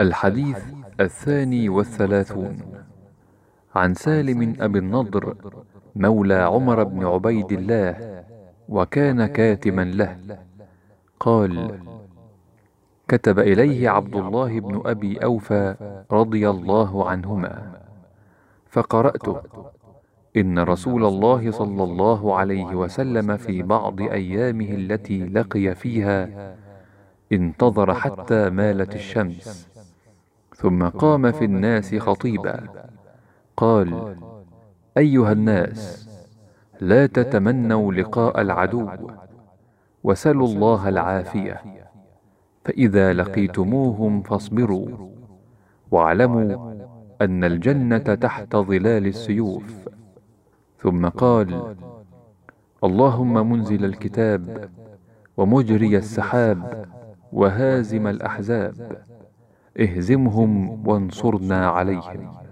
الحديث الثاني والثلاثون. عن سالم أبي النضر مولى عمر بن عبيد الله وكان كاتما له. قال كتب إليه عبد الله بن أبي أوفى رضي الله عنهما فقرأته إن رسول الله صلى الله عليه وسلم في بعض أيامه التي لقي فيها انتظر حتى مالت الشمس. ثم قام في الناس خطيبا. قال أيها الناس لا تتمنوا لقاء العدو وسلوا الله العافية. فإذا لقيتموهم فاصبروا واعلموا أن الجنة تحت ظلال السيوف. ثم قال اللهم منزل الكتاب ومجري السحاب وهازم الأحزاب. اهزمهم وانصرنا عليهم.